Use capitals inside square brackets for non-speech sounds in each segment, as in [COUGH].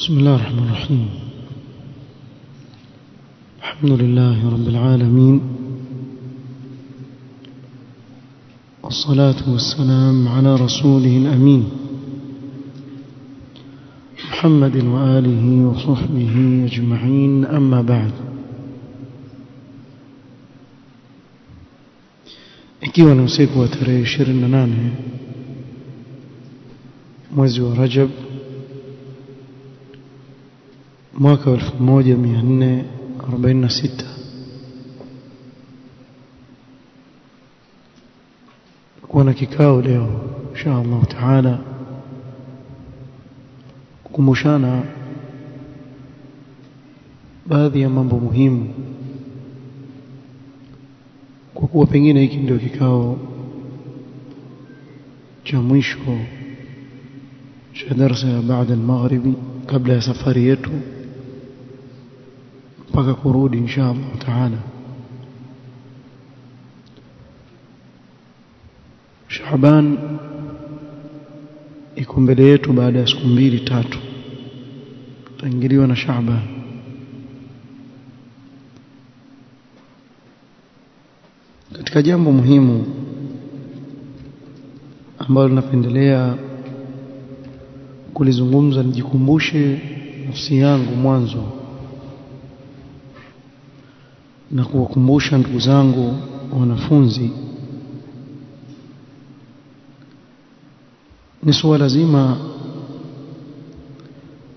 بسم الله الرحمن الرحيم. الحمد لله رب العالمين. والصلاة والسلام على رسوله الأمين. محمد وآله وصحبه أجمعين. أما بعد. ikiwa ni usiku wa tarehe 28 mwezi wa Rajab mwaka 1446 kuwa na kikao leo insha Allah taala kukumbushana baadhi ya mambo muhimu. Kwa kuwa pengine hiki ndio kikao cha mwisho cha darasa ya baada al-maghribi kabla ya safari yetu mpaka kurudi insha Allah taala. Shaaban iko mbele yetu baada ya siku mbili tatu. Tutaingiliwa na Shaaban katika jambo muhimu ambalo napendelea kulizungumza nijikumbushe nafsi yangu mwanzo na kuwakumbusha ndugu zangu wanafunzi ni suala zima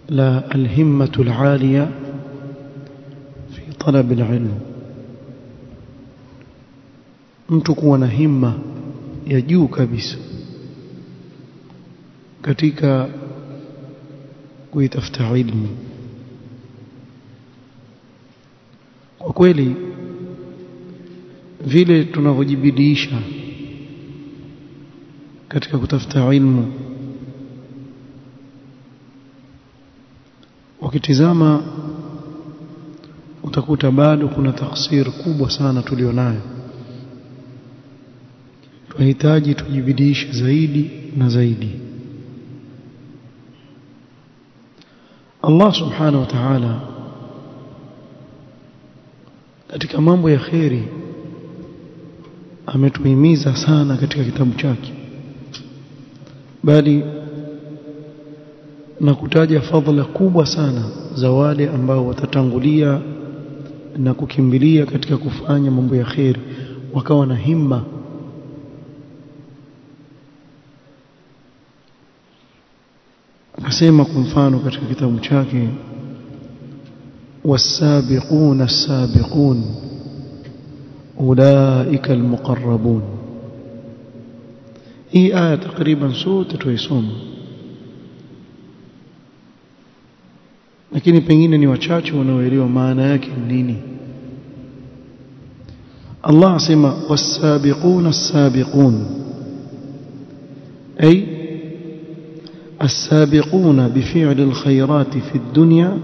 la alhimmatu alaliya fi talab alilm mtu kuwa na himma ya juu kabisa katika kuitafuta ilmu kwa kweli vile tunavyojibidiisha katika kutafuta ilmu ukitizama utakuta bado kuna taksir kubwa sana tulionayo. Tunahitaji tujibidiishe zaidi na zaidi. Allah subhanahu wa ta'ala katika mambo ya kheri ametuhimiza sana katika kitabu chake. Bali na kutaja fadhila kubwa sana za wale ambao watatangulia na kukimbilia katika kufanya mambo ya kheri wakawa na himma. Akasema kwa mfano katika kitabu chake والسابقون السابقون أولئك المقربون hii aya takriban sote tuisoma lakini pengine ni wachache wanaoelewa maana yake nini Allah asema was-sabiquna as-sabiqun ay السابقون بفعل الخيرات في الدنيا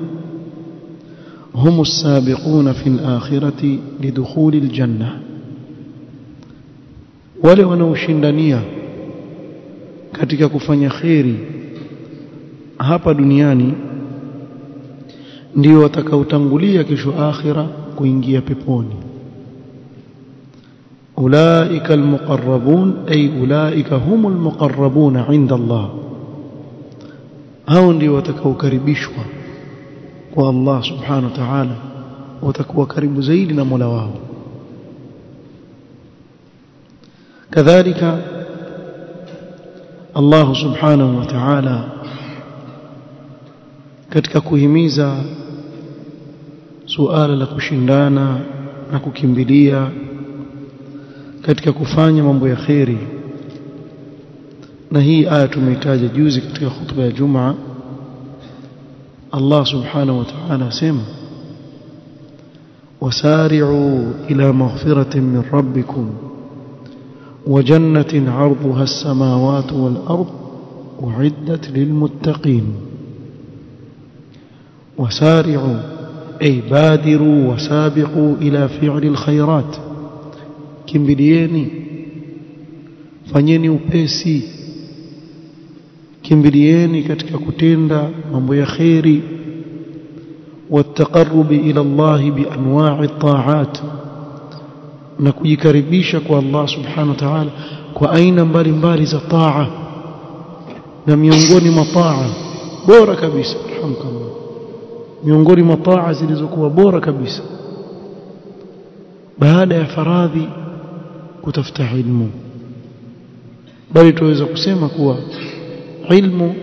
هم السابقون في الآخرة لدخول الجنة wale wanaoshindania katika kufanya kheri hapa duniani ndio watakaotangulia kesho akhira kuingia peponi ulaika almuqarrabun ay ulaika humul muqarrabun inda Allah hao ndio watakaokaribishwa kwa Allah subhanahu wa ta'ala watakuwa karibu zaidi na Mola wao. Kadhalika Allah subhanahu wa ta'ala katika kuhimiza suala la kushindana na kukimbilia katika kufanya mambo ya kheri. Na hii aya tumeitaja juzi katika khutba ya Jumaa الله سبحانه وتعالى سم. وسارعوا إلى مغفرة من ربكم. وجنة عرضها السماوات والأرض أعدت للمتقين. وسارعوا أي بادروا وسابقوا إلى فعل الخيرات. كم بلييني فنيني وبيسي. kimbilieni katika kutenda mambo ya kheri والتقرب إلى الله بأنواع الطاعات na kujikaribisha kwa Allah subhanahu wa ta'ala kwa aina mbalimbali za taa na miongoni mwa taa bora kabisa alhamdulillah miongoni mwa taa zilizokuwa bora kabisa baada ya faradhi kutafuta ilmu bali tuweza kusema kuwa ilmu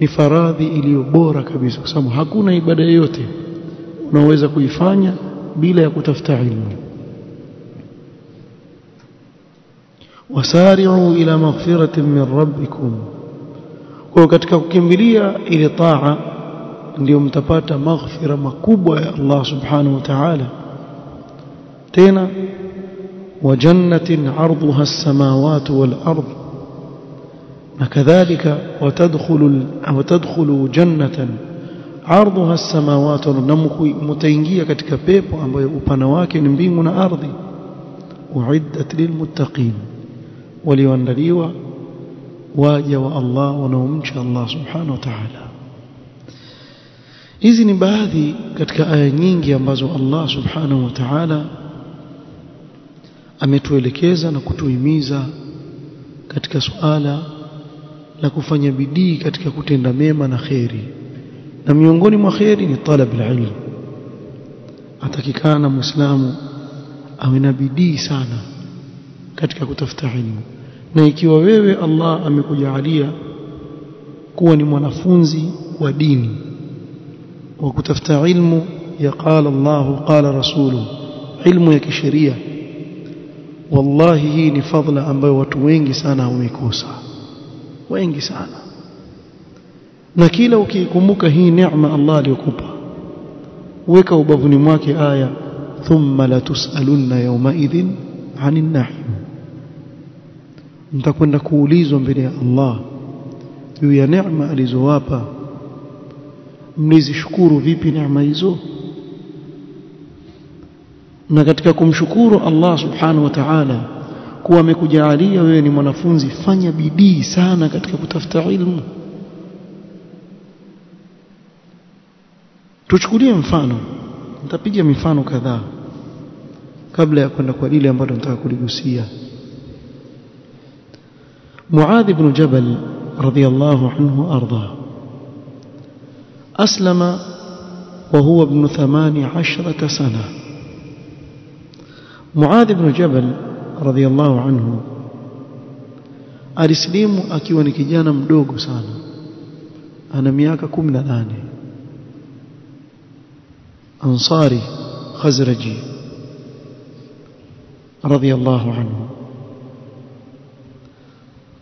ni faradhi iliyo bora kabisa kwa sababu hakuna ibada yoyote unaweza kuifanya bila ya kutafuta ilmu wasari'u ila maghfiratin min rabbikum kwa katika kukimbilia ile taa ndio mtapata maghfira makubwa ya Allah subhanahu wa ta'ala tena wa jannatin 'arduha as-samawati wal ard كذلك وتدخل وتدخل جنة. عرضها السماوات نمكو متينجية كتك بيب وبنواك نبيمنا أرضي. أعدت للمتقين. وليوان دليوة واجا الله ونوم شاء الله سبحانه وتعالى. إذن بهذه كتك آية نينجي الله سبحانه وتعالى. أمتوي لكيزا نكتوي ميزا كتك سؤالا. La kufanya bidii katika kutenda mema na kheri. Na miongoni mwa kheri ni talab alilm. Atakikana muislamu awe na bidii sana katika kutafuta ilmu. Na ikiwa wewe Allah amekujalia kuwa ni mwanafunzi wa dini wa kutafuta ilmu ya qala Allah qala rasulu ilmu ya kisheria wallahi hii ni fadhila ambayo watu wengi sana wamekosa wengi sana. Na kila ukikumbuka hii neema Allah aliyokupa weka ubavuni mwake aya thumma latusalunna yawma idhin 'anil na'im mtakwenda kuulizwa mbele ya Allah juu ya neema alizowapa. Mlizishukuru vipi neema hizo? Na katika kumshukuru Allah subhanahu wa ta'ala kuwa amekujalia wewe ni mwanafunzi fanya bidii sana katika kutafuta ilmu tuchukulie mfano nitapiga mifano kadhaa kabla ya kwenda kwa lile ambalo nataka kuligusia معاذ بن جبل رضي الله عنه أرضاه أسلم وهو ابن ثمان عشرة سنة معاذ بن جبل رضي الله عنه alislimu akiwa ni kijana mdogo sana ana miaka 18 ansari khazraji radiyallahu anhu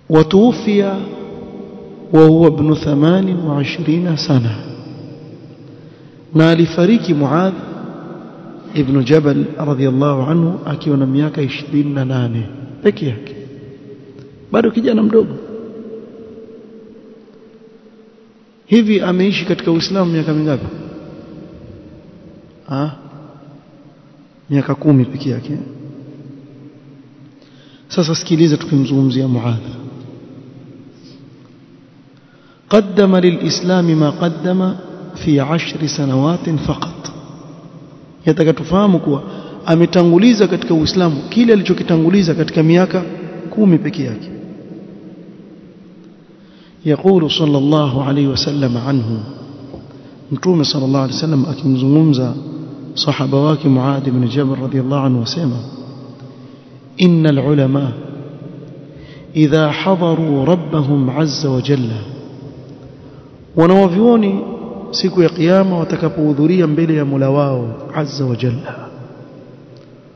وتوفي وهو ابن ثمان وعشرين سنة نال فريق جبل رضي الله عنه akiwa na miaka 28 peke yake bado kijana mdogo hivi ameishi katika Uislamu miaka mingapi ah miaka kumi peke yake sasa sikiliza tukimzungumzia Muadh قدم للإسلام ما قدم في عشر سنوات فقط yataka tufahamu kuwa ametanguliza katika Uislamu kile alichokitanguliza katika miaka kumi peke yake الله عليه وسلم عنه متوم صلى الله عليه وسلم akimzungumza sahaba wake Muadh ibn Jabal radhiyallahu anhu wasema إن العلماء إذا حضروا ربهم عز وجل wanawavyuoni siku ya kiyama watakapohudhuria mbele ya Mola wao azza wa jalla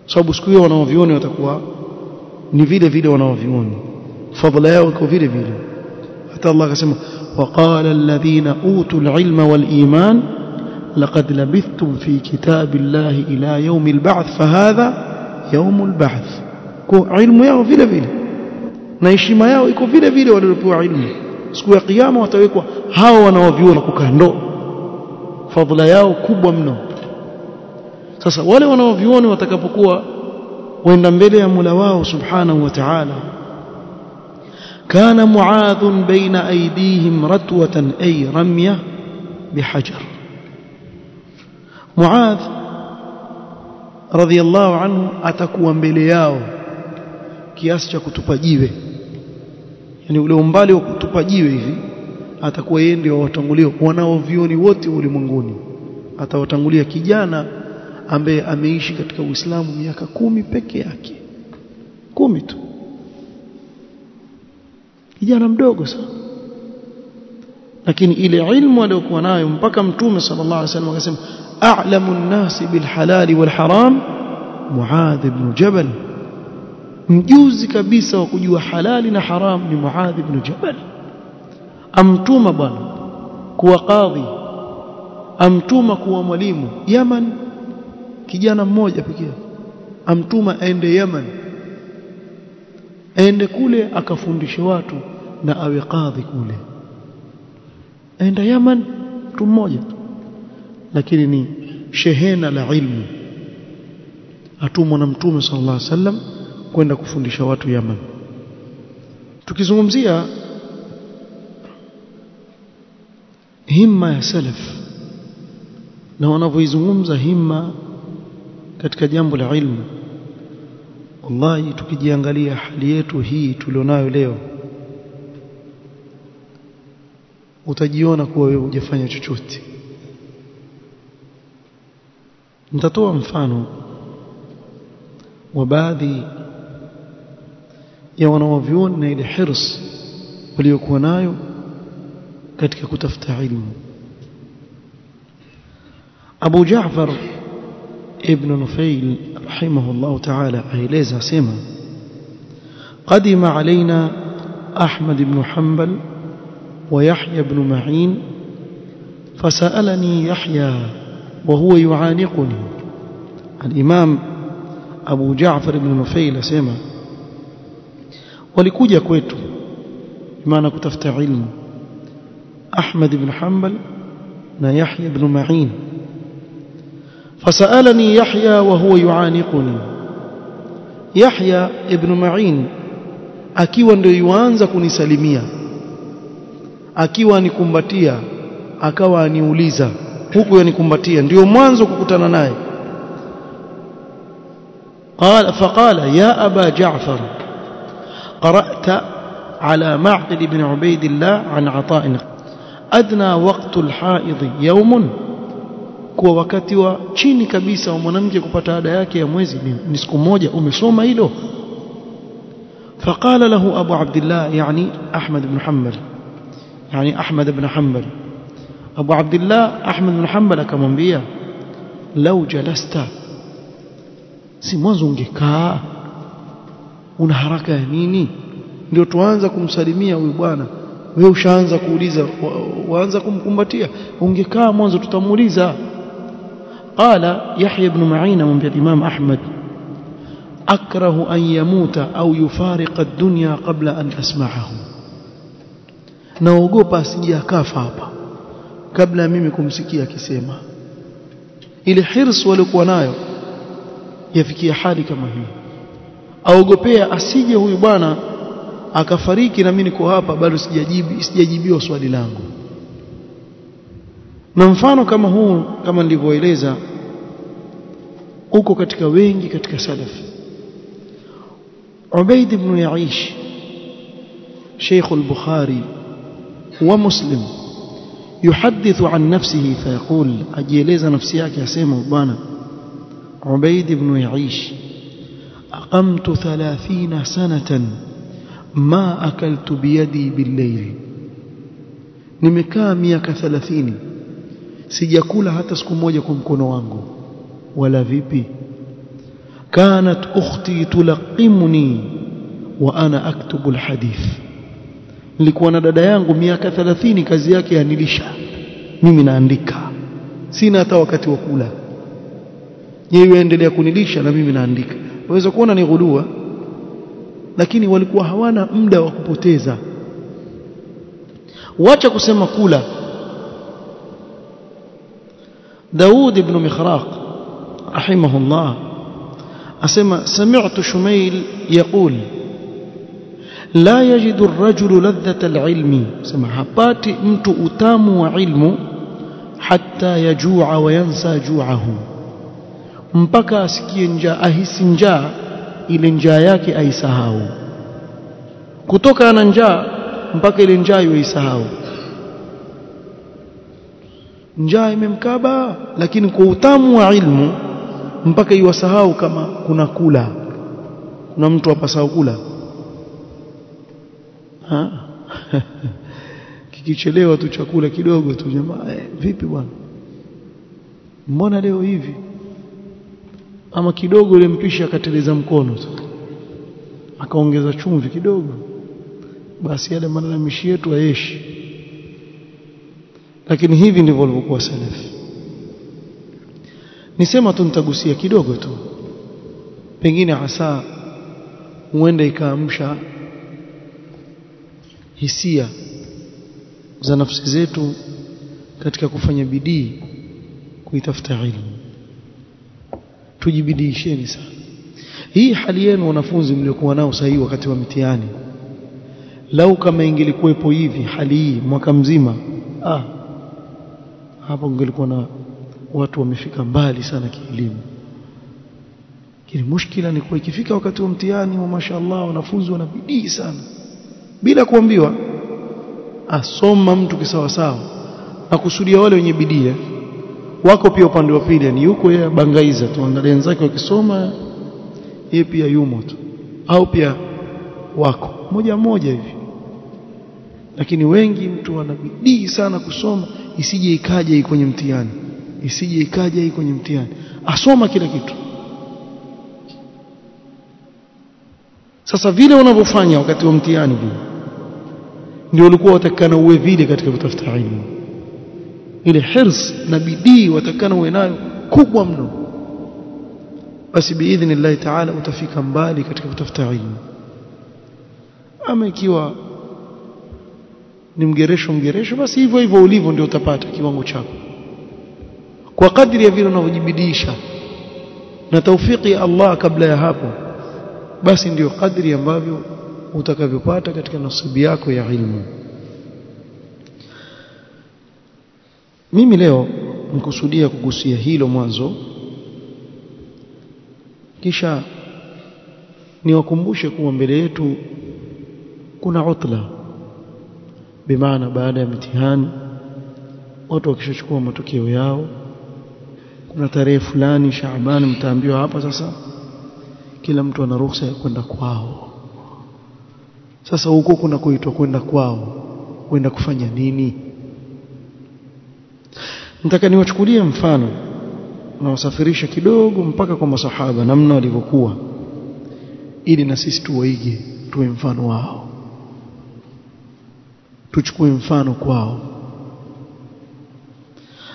sababu siku hiyo wanawavyuoni watakuwa ni vile vile wanawavyuoni fadhila yao iko vile vile hata Allah akasema وقال الذين اوتوا العلم والايمان لقد لبثتم في كتاب الله إلى يوم البعث فهذا يوم البعث kwa ilmu yao vile vile na heshima yao iko vile vile waliopewa ilmu siku ya kiyama watawekwa hao wanaoviona kukando fadhila yao kubwa mno sasa wale wanaoviona watakapokuwa waenda mbele ya Mola wao subhanahu wa ta'ala معاذ بين أيديهم رتوة أي رمية بحجر معاذ رضي الله عنه atakuwa mbele yao kiasi cha kutupa jiwe yani ule umbali wa kutupa jiwe hivi atakuwa yeye ndio watangulia wanaovioni wote ulimwenguni. Atawatangulia kijana ambaye ameishi katika Uislamu miaka kumi peke yake. Kumi tu. Kijana mdogo sana. Lakini ile ilmu aliyokuwa nayo mpaka mtume sallallahu alaihi wasallam akasema a'lamu an-nasi bil halali wal haram Muadh ibn Jabal. Mjuzi kabisa wa kujua halali na haram ni Muadh ibn Jabal amtuma bwana kuwa kadhi amtuma kuwa mwalimu. Yaman kijana mmoja pekee amtuma aende Yaman aende kule akafundishe watu na awe kadhi kule. Aenda Yaman mtu mmoja lakini ni shehena la ilmu. Atumwa na mtume sallallahu alaihi wasallam kwenda kufundisha watu Yaman tukizungumzia himma ya salaf. Na wanavyoizungumza himma katika jambo la ilmu. Wallahi tukijiangalia hali yetu hii tulionayo leo utajiona kuwa wewe hujafanya chochote. Nitatoa mfano wa baadhi ya wanaovyuoni na ile hirs waliokuwa nayo katika kutafuta ilmu Abu Jaafar ibn Nufail rahimahullah ta'ala aeleza sema qadima alaina Ahmad ibn Hanbal wa Yahya ibn Ma'in fasalani Yahya وهو يعانقني الإمام أبو جعفر بن نفيل سمع walikuja kwetu maana kutafuta ilmu أحمد بن حنبل يحيى بن معين. فسألني يحيى وهو يعانقني. يحيى ابن معين akiwa ndio yuanza kunisalimia akiwa anikumbatia akawa aniuliza huku yanikumbatia ndio mwanzo kukutana naye قال فقال يا أبا جعفر قرأت على معقل بن عبيد الله عن عطاء أدنى وقت الحائض يوم kuwa wakati wa chini kabisa wa mwanamke kupata ada yake ya mwezi ni siku moja umesoma hilo فقال له أبو عبد الله يعني أحمد بن حنبل يعني أحمد بن حنبل أبو عبد الله أحمد بن حنبل akamwambia لو جلست si mwanzo ungekaa una haraka ya nini ndio tuanza kumsalimia huyu bwana wewe ushaanza kuuliza waanza kumkumbatia ungekaa mwanzo tutamuuliza. Qala yahya ibn ma'ina mwambia imam ahmad akrahu an yamuta au yufariqa ad-dunya qabla an asma'ahu. Naogopa asije akafa hapa kabla mimi kumsikia akisema. Ile hirs walikuwa nayo yafikia hali kama hii. Aogopea asije huyu bwana akafariki na mimi niko hapa bado sijajibu sijajibiwa swali langu na mfano kama huu kama nilivyoeleza uko katika wengi katika salaf Ubaid ibn Yaish al-Bukhari wa Muslim يحدث عن نفسه فيقول أجيلeza نفسي yake asema bwana عبيد بن يعيش أقمت ثلاثين سنة ma akaltu biyadi billaili nimekaa miaka 30 sijakula hata siku moja kwa mkono wangu. Wala vipi? Kanat ukhti tulaqimni wa ana aktubu alhadith. Nilikuwa na dada yangu miaka 30 kazi yake yanilisha. Mimi naandika. Sina hata wakati wa kula. Yeye endelea kunilisha na mimi naandika. Unaweza kuona ni ghudua? lakini walikuwa hawana muda wa kupoteza. Wacha kusema kula. داود بن مخراق رحمه الله أسمى سمعت شميل يقول لا يجد الرجل لذة العلم سمع حباتي أنت أتام وعلم حتى يجوع وينسى جوعه mpaka asikie njaa ahisi njaa. Ile njaa yake aisahau. Kutoka ana njaa mpaka ile njaa iisahau njaa imemkaba lakini kwa utamu wa ilmu mpaka iwasahau kama kuna kula. Kuna mtu apasahau kula? Ha? [LAUGHS] Kikichelewa tu chakula kidogo tu jamaa eh, vipi bwana? Mbona leo hivi ama kidogo ile mpishi akateleza mkono tu akaongeza chumvi kidogo. Basi yale malalamishi yetu aeshi lakini hivi ndivyo walivyokuwa salafi. Nisema tu nitagusia kidogo tu. Pengine hasa huenda ikaamsha hisia za nafsi zetu katika kufanya bidii kuitafuta ilmu tujibidiisheni sana. Hii hali yenu wanafunzi mliokuwa nao sahihi wakati wa mitihani lau kama ingelikuwepo hivi hali hii mwaka mzima ah hapo ingelikuwa na watu wamefika mbali sana kielimu. Lakini mushkila ni kwa ikifika wakati wa mtihani wa mashaallah wanafunzi wana bidii sana. Bila kuambiwa asoma mtu kisawasawa na kusudia wale wenye bidii wako pia upande wa pili ni yuko yeye bangaiza tu. Angalia wenzake wakisoma yeye pia yumo tu. Au pia wako. Moja moja hivi. Lakini wengi mtu ana bidii sana kusoma isije ikaja hii kwenye mtihani. Isije ikaja hii kwenye mtihani. Asoma kila kitu. Sasa vile unavyofanya wakati wa mtihani vile ndio ulikuwa watakana uwe vile katika kutafuta ilmu ile hirs na bidii watakana uwe nayo kubwa mno. Basi biidhnillahi taala utafika mbali katika kutafuta ilmu. Ama ikiwa ni mgeresho mgeresho basi hivyo hivyo ulivyo ndio utapata kiwango chako. Kwa kadri ya vile unavyojibidisha na taufiki ya Allah kabla ya hapo basi ndio kadri ambavyo utakavyopata katika nasibu yako ya ilmu mimi leo nikusudia kugusia hilo mwanzo. Kisha niwakumbushe kuwa mbele yetu kuna utla. Bimaana baada ya mitihani watu wakishachukua matokeo yao. Kuna tarehe fulani Shaaban mtaambiwa hapa sasa kila mtu ana ruhusa ya kwenda kwao. Sasa huko kuna kuitwa kwenda kwao kwenda kufanya nini nataka niwachukulie mfano. Na wasafirisha kidogo mpaka kwa masahaba namna walivyokuwa. Ili na sisi tuwaige tuwe mfano wao. Tuchukue mfano kwao.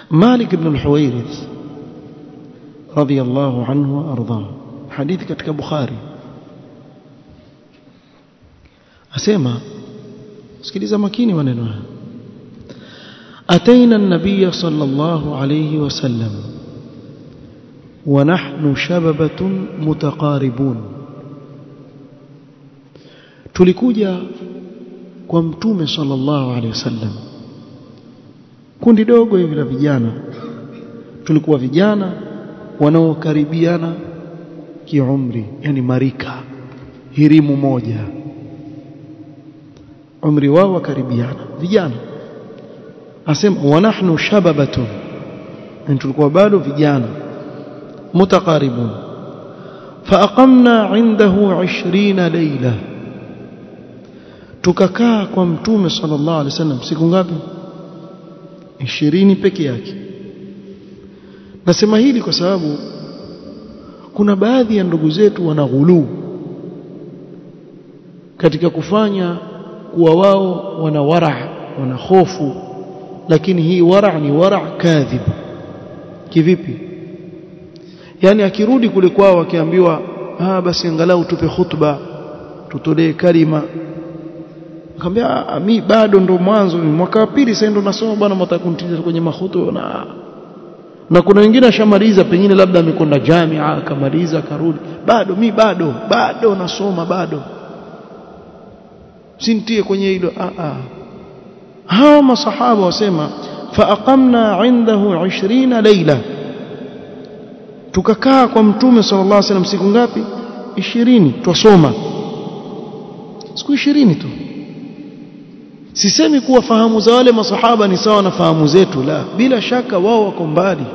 Malik ibn al-Huwairith radiyallahu anhu wa ardha hadithi katika Bukhari. Asema sikiliza makini maneno haya أتينا النبي صلى الله عليه وسلم ونحن شببة متقاربون tulikuja kwa mtume sallallahu alaihi wasallam kundi dogo hivi la vijana tulikuwa vijana wanaokaribiana kiumri yani marika hirimu moja umri wao wakaribiana vijana asema wa nahnu shababatun. Tulikuwa bado vijana mutaqaribun. Faaqamna indahu 20 layla. Tukakaa kwa mtume sallallahu alaihi wasallam siku ngapi? 20 peke yake. Nasema hili kwa sababu kuna baadhi ya ndugu zetu wanaghuluu katika kufanya kuwa wao wana wara wana hofu lakini hii wara ni wara kadhib. Kivipi? Yani akirudi kule kwao akiambiwa ah basi angalau tupe khutba tutolee kalima. Akamwambia mi bado ndo mwanzo mwaka wa pili sasa ndo nasoma bwana mtakuntiza kwenye mahutu na na kuna wengine ashamaliza pengine labda amekwenda jamia akamaliza akarudi. Bado mi bado bado nasoma bado. Sintie kwenye hilo. A a hawa masahaba wasema faaqamna indahu 20 laila tukakaa kwa mtume sallallahu alaihi wasallam siku ngapi? 20 twasoma. Siku 20 tu. Sisemi kuwa fahamu za wale masahaba ni sawa na fahamu zetu la. Bila shaka wao wako mbali.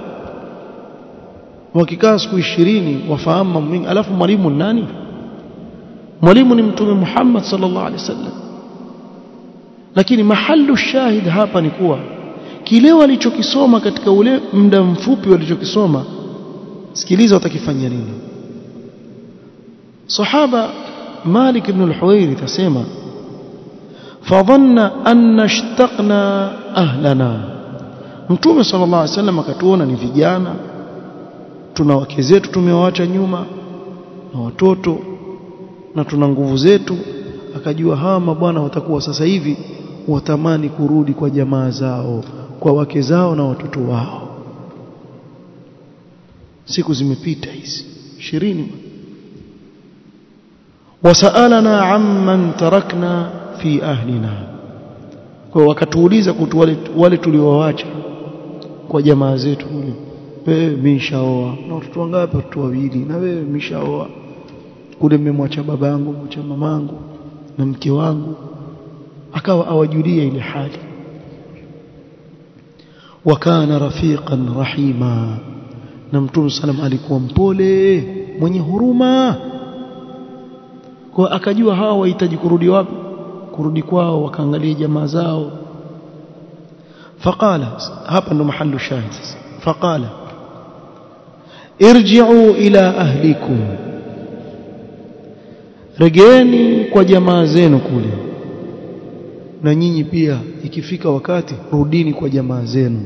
Wakikaa siku 20 wafahamu mambo mengi. Alafu mwalimu ni nani? Mwalimu ni mtume Muhammad sallallahu alaihi wasallam lakini mahalu shahid hapa ni kuwa kile walichokisoma katika ule muda mfupi walichokisoma sikiliza watakifanya nini. Sahaba Malik ibn al-Huwairi tasema fadhanna anna ishtaqna ahlana. Mtume sallallahu alaihi wasallam akatuona ni vijana tuna wake zetu tumewaacha nyuma na watoto na tuna nguvu zetu akajua hawa mabwana watakuwa sasa hivi watamani kurudi kwa jamaa zao kwa wake zao na watoto wao. Siku zimepita hizi 20 wasaalana amman tarakna fi ahlina kwa wakatuuliza kutu wale, wale tuliowaacha kwa jamaa zetu kule wewe mishaoa na watoto wangapi? Watoto wawili. Na wewe mishaoa kule mmemwacha babangu mwacha mamangu na mke wangu akawa awajulia ile hali. Wakana rafiqan rahima na mtume salam alikuwa mpole mwenye huruma. Kwa akajua hawa wahitaji kurudi wapi? Kurudi kwao wakaangalia jamaa zao. Faqala hapa ndo mahallu shahid faqala irji'u ila ahlikum regeeni kwa jamaa zenu kule na nyinyi pia ikifika wakati rudini kwa jamaa zenu.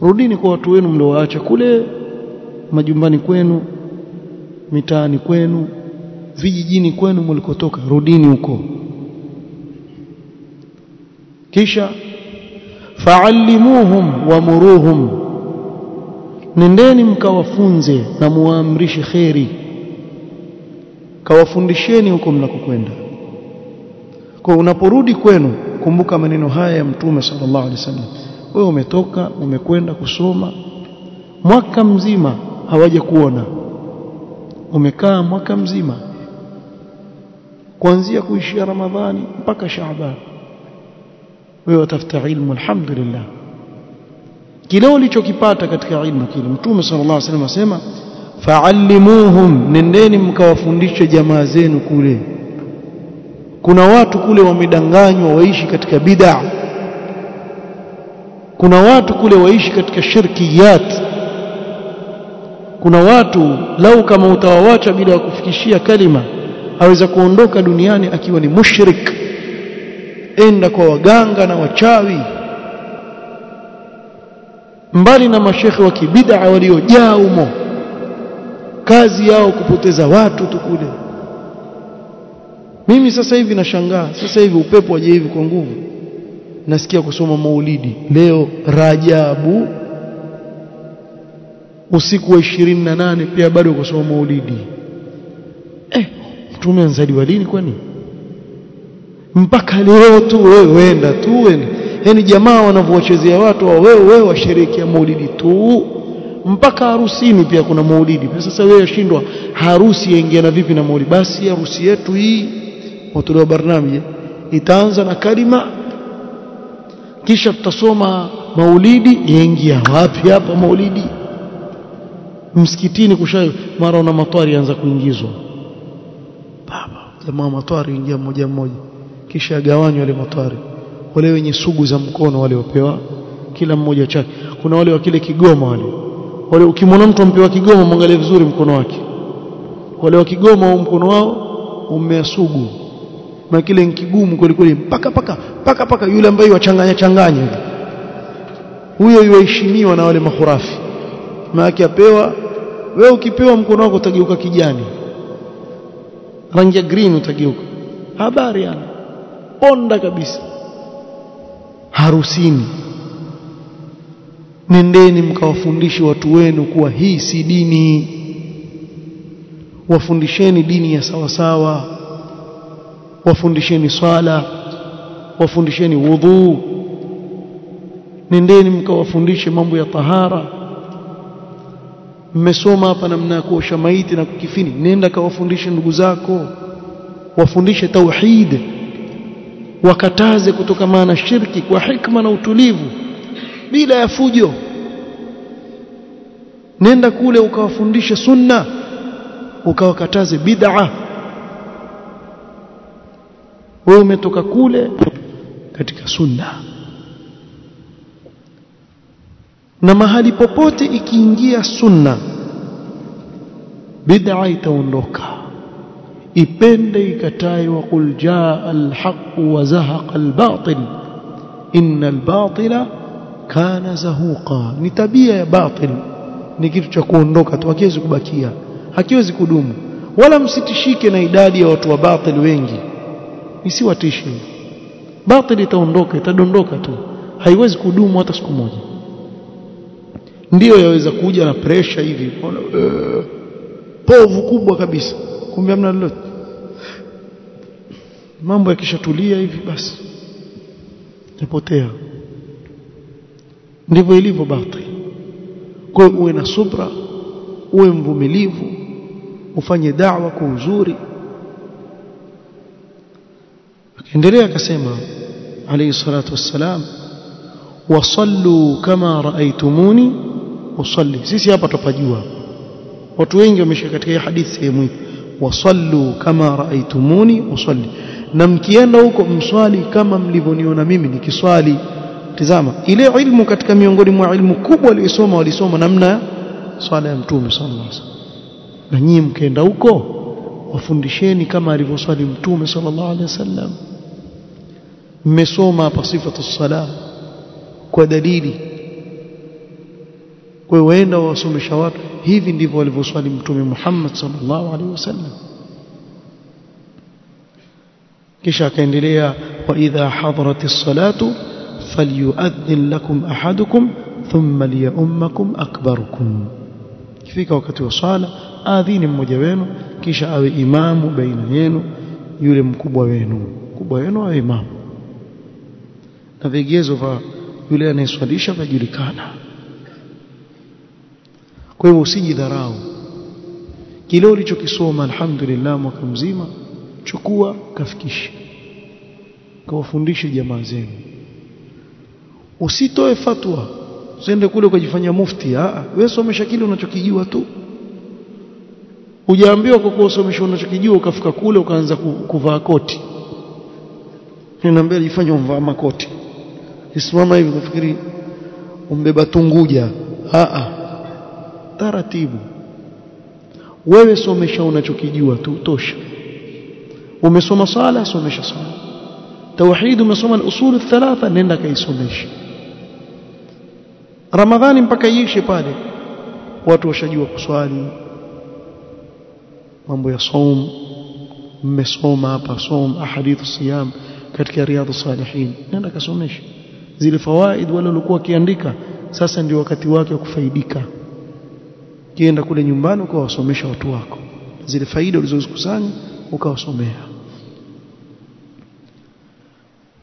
Rudini kwa watu wenu mliowaacha kule majumbani kwenu mitaani kwenu vijijini kwenu mlikotoka. Rudini huko. Kisha fa'allimuhum wamuruhum nendeni mkawafunze na muamrishe kheri. Kawafundisheni huko mnakokwenda kwa unaporudi kwenu kumbuka maneno haya ya mtume sallallahu alaihi wasallam. Wewe umetoka umekwenda kusoma. Mwaka mzima hawaja kuona. Umekaa mwaka mzima. Kuanzia kuishia ramadhani mpaka shaaban. Wewe watafuta ilmu alhamdulillah. Kile ulichokipata katika ilmu kile. Mtume sallallahu alaihi wasallam asema fa'allimuhum nendeni mkawafundishe jamaa zenu kule kuna watu kule wamedanganywa waishi katika bid'a. Kuna watu kule waishi katika shirkiyat. Kuna watu lau kama utawawacha bila ya kufikishia kalima aweza kuondoka duniani akiwa ni mushrik. Enda kwa waganga na wachawi. Mbali na mashekhe wa kibid'a waliojaa umo kazi yao kupoteza watu tu kule mimi sasa hivi nashangaa sasa hivi upepo waje hivi kwa nguvu. Nasikia kusoma maulidi leo rajabu usiku wa 28 pia bado kusoma maulidi. Eh mtume anzaliwa lini kwani? Mpaka leo tu wewe wenda tu wenda. Yani jamaa wanavyochezea watu wa wewe wewe washerehekea maulidi tu. Mpaka harusini pia kuna maulidi. Sasa wewe yashindwa harusi yaingia na vipi na maulidi? Basi harusi yetu hii watolewa barnamiji itaanza na kalima kisha tutasoma maulidi. Yaingia wapi hapa maulidi? Msikitini kushayo mara una matwari anza kuingizwa. Baba jamaa matwari ingia mmoja mmoja. Kisha gawanywa wale matwari. Wale wenye sugu za mkono wale wapewa kila mmoja chake. Kuna wale wa kile kigoma wale. Wale ukimwona mtu ampewa kigoma mwangalie vizuri mkono wake. Wale wa kigoma mkono wao umea sugu na kile kigumu kweli kweli. Paka paka paka paka yule ambaye wachanganya changanya. Huyo yuheshimiwa na wale mahurafi. Maana apewa wewe ukipewa mkono wako utageuka kijani. Rangi ya green utageuka. Habari yani onda kabisa. Harusini. Nendeni mkawafundishe watu wenu kuwa hii si dini. Wafundisheni dini ya sawasawa. sawa wafundisheni swala wafundisheni wudhu nendeni mkawafundishe mambo ya tahara. Mmesoma hapa namna ya kuosha maiti na kukifini. Nenda kawafundishe ndugu zako. Wafundishe tauhid. Wakataze kutoka maana shirki kwa hikma na utulivu bila ya fujo. Nenda kule ukawafundishe sunna ukawakataze bid'a wewe umetoka kule katika sunna. Na mahali popote ikiingia sunna bid'a itaondoka. Ipende ikatae wa qul jaa alhaq wa zahaqa albatil inna albatila kana zahuqa. Ni tabia ya batil. Ni kitu cha kuondoka tu. Hakiwezi kubakia. Hakiwezi kudumu. Wala msitishike na idadi ya watu wa batil wengi isiwatishe batili itaondoka itadondoka tu. Haiwezi kudumu hata siku moja. Ndiyo yaweza kuja na presha hivi. Uh, povu kubwa kabisa. Kumbe hamna lolote. Mambo yakishatulia hivi basi. Yapotea. Ndivyo ilivyo batil. Kwa uwe na subra uwe mvumilivu ufanye da'wa kwa uzuri akaendelea akasema alayhi salatu wassalam wasallu kama raaitumuni usalli. Sisi hapa tupajua watu wengi wameshika katika hii hadithi sehemu hii. Wasallu kama raaitumuni usalli. Na mkienda huko mswali kama mlivyoniona mimi nikiswali. Tizama ile ilmu katika miongoni mwa ilmu kubwa walisoma walisoma namna swala ya mtume sallallahu alaihi wasallam. Na nyinyi mkienda huko wafundisheni kama alivyoswali mtume sallallahu alaihi wasallam mmesoma hapa sifatu sala kwa dalili. Kwa hiyo waenda wasomesha watu. Hivi ndivyo walivyoswali mtume Muhammad sallallahu alaihi wasallam. Kisha akaendelea wa idha hadaratis salatu falyuadhin lakum ahadukum thumma liyummakum akbarukum. Kifika wakati wa swala adhini mmoja wenu kisha awe imamu baina yenu yule mkubwa wenu. Mkubwa wenu awe imamu na vigezo vya yule anayeswalisha vajulikana kwa hivyo usijidharau. Kile ulichokisoma alhamdulillah mwaka mzima chukua kafikisha kawafundishe jamaa zenu. Usitoe fatwa usiende kule ukajifanya mufti. Ah wewe somesha kile unachokijua tu. Hujaambiwa kwa kuwa usomesha unachokijua ukafika kule ukaanza kuvaa koti. Ninaambia jifanye umvaa makoti isimama hivi kufikiri umbeba tunguja a taratibu. Wewe somesha unachokijua tu tosha. Umesoma sala somesha sala. Tauhid umesoma al-usul thalatha nenda kaisomesha ramadhani mpaka iishe pale watu washajua kuswali. Mambo ya saum. Mmesoma hapa saum ahadithu siyam katika riyadhu salihin. Nenda kasomesha zile fawaid wale walikuwa kiandika sasa ndio wakati wake wa kufaidika. Kienda kule nyumbani ukawasomesha watu wako zile faida ulizozikusanya ukawasomea.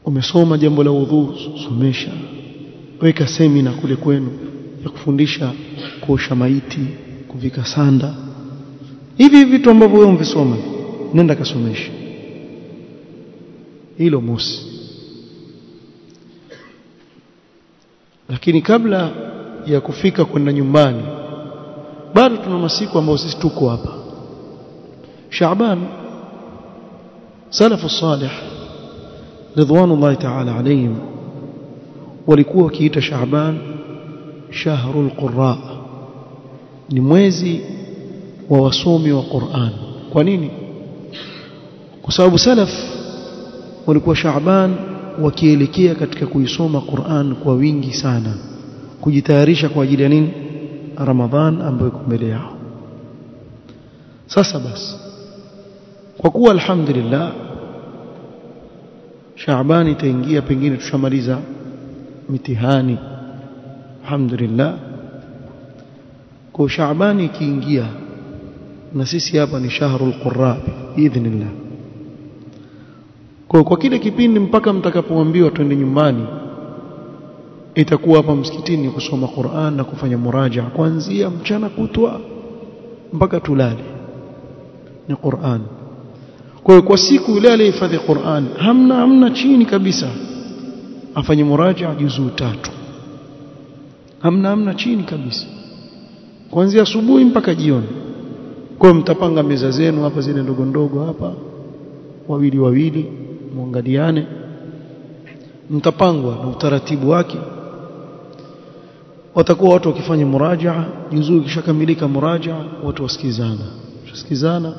Umesoma jambo la udhu somesha. Weka semina kule kwenu ya kufundisha kuosha maiti kuvika sanda. Hivi vitu ambavyo wewe umvisoma nenda kasomesha hilo mosi lakini kabla ya kufika kwenda nyumbani bado tuna masiku ambayo sisi tuko hapa. Shaaban salafu salih ridwanullahi ta'ala alayhim walikuwa wakiita Shaaban shahrul qurra. Ni mwezi wa wasomi wa Qur'an. Kwa nini? Kwa sababu salaf walikuwa Shaaban wakielekea katika kuisoma Qur'an kwa wingi sana. Kujitayarisha kwa ajili ya nini? Ramadhan ambayo iko mbele yao. Sasa basi kwa kuwa alhamdulillah Shaaban itaingia pengine tushamaliza mitihani. Alhamdulillah. Kwa Shaaban ikiingia na sisi hapa ni shahrul qurra biidhnillah kwa kwa kile kipindi mpaka mtakapoambiwa twende nyumbani itakuwa hapa msikitini kusoma Qur'an na kufanya muraja kuanzia mchana kutwa mpaka tulale. Ni Qur'an. Kwa kwa siku yule aliyehifadhi Qur'an hamna hamna chini kabisa afanye muraja juzuu tatu. Hamna hamna chini kabisa. Kuanzia asubuhi mpaka jioni. Kwa mtapanga meza zenu hapa zile ndogo ndogo hapa wawili wawili muangaliane mtapangwa na utaratibu wake. Watakuwa watu wakifanya murajaa juzuu kishakamilika murajaa watu wasikizana wasikizana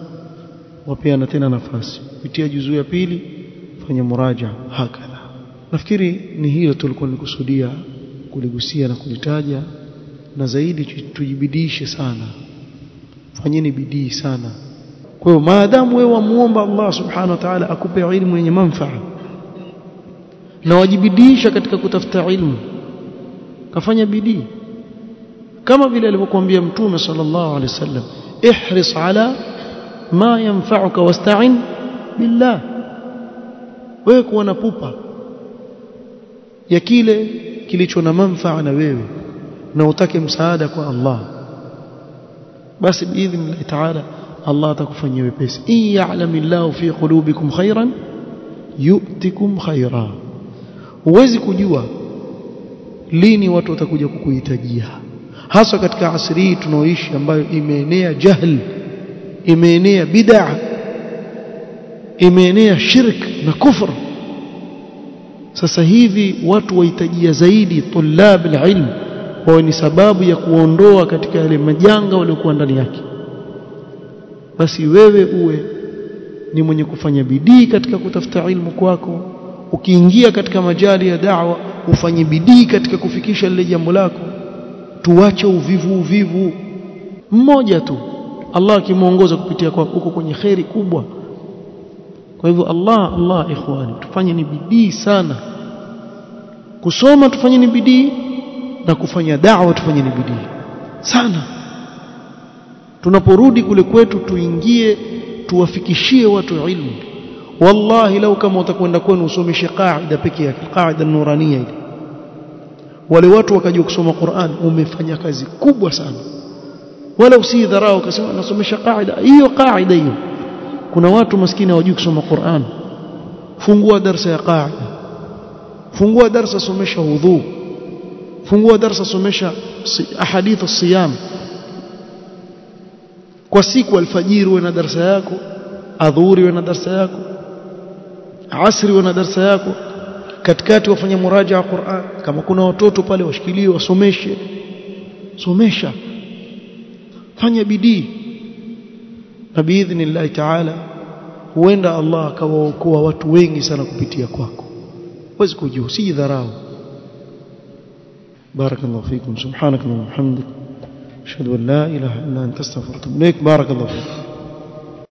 wapeana tena nafasi. Kupitia juzuu ya pili fanya murajaa hakadha. Nafikiri ni hilo tulikuwa nikusudia kuligusia na kulitaja na zaidi tujibidishe sana. Fanyeni bidii sana kwa hiyo maadamu wewe wamuomba Allah subhanahu wa ta'ala akupe ilmu yenye manfaa na wajibidisha katika kutafuta ilmu kafanya bidii. Kama vile alivyokuambia mtume sallallahu alaihi wasallam ihris ala ma yanfa'uka wasta'in billah. Wewe kuwa na pupa ya kile kilicho na manfaa na wewe na utake msaada kwa Allah. Basi biidhnillahi ta'ala Allah atakufanyia wepesi in ya'lamillahu fi qulubikum khairan yu'tikum khaira huwezi kujua lini watu watakuja kukuhitajia hasa katika asri hii tunaoishi ambayo imeenea jahl imeenea bid'a imeenea shirk na kufr sasa hivi watu wahitajia zaidi tulab alilm wao ni sababu ya kuondoa katika yale majanga waliokuwa ndani yake basi wewe uwe ni mwenye kufanya bidii katika kutafuta ilmu kwako. Ukiingia katika majali ya da'wa ufanye bidii katika kufikisha lile jambo lako. Tuache uvivu uvivu. Mmoja tu Allah akimuongoza kupitia kwa huko kwenye kheri kubwa. Kwa hivyo Allah Allah ikhwani tufanye ni bidii sana. Kusoma tufanye ni bidii. Na kufanya da'wa tufanye ni bidii sana tunaporudi kule kwetu tuingie tuwafikishie watu ilmu. Wallahi lau kama utakwenda kwenu usomeshe qaida pekee yake qaida nurania ile. Wale watu wakajua kusoma Qur'an umefanya kazi kubwa sana. Wala usidharau ukasema nasomesha qaida. Hiyo qaida hiyo. Kuna watu maskini hawajui kusoma Qur'an. Fungua darasa ya qaida. Fungua darasa somesha wudhu. Fungua darasa somesha ahadith as-siyam kwa siku alfajiri uwe na darasa yako adhuri uwe na darasa yako asri uwe na darasa yako katikati wafanya muraja wa Qur'an. Kama kuna watoto pale washikilie wasomeshe. Somesha. Fanya bidii. Na biidhnillahi ta'ala huenda Allah akawaokoa watu wengi sana kupitia kwako. Huwezi kujua usijidharau. Barakallahu fikum subhanakallahumma hamdik ashhadu an la ilaha illa anta astaghfiruka wa atubu ilaik barakallahu fikum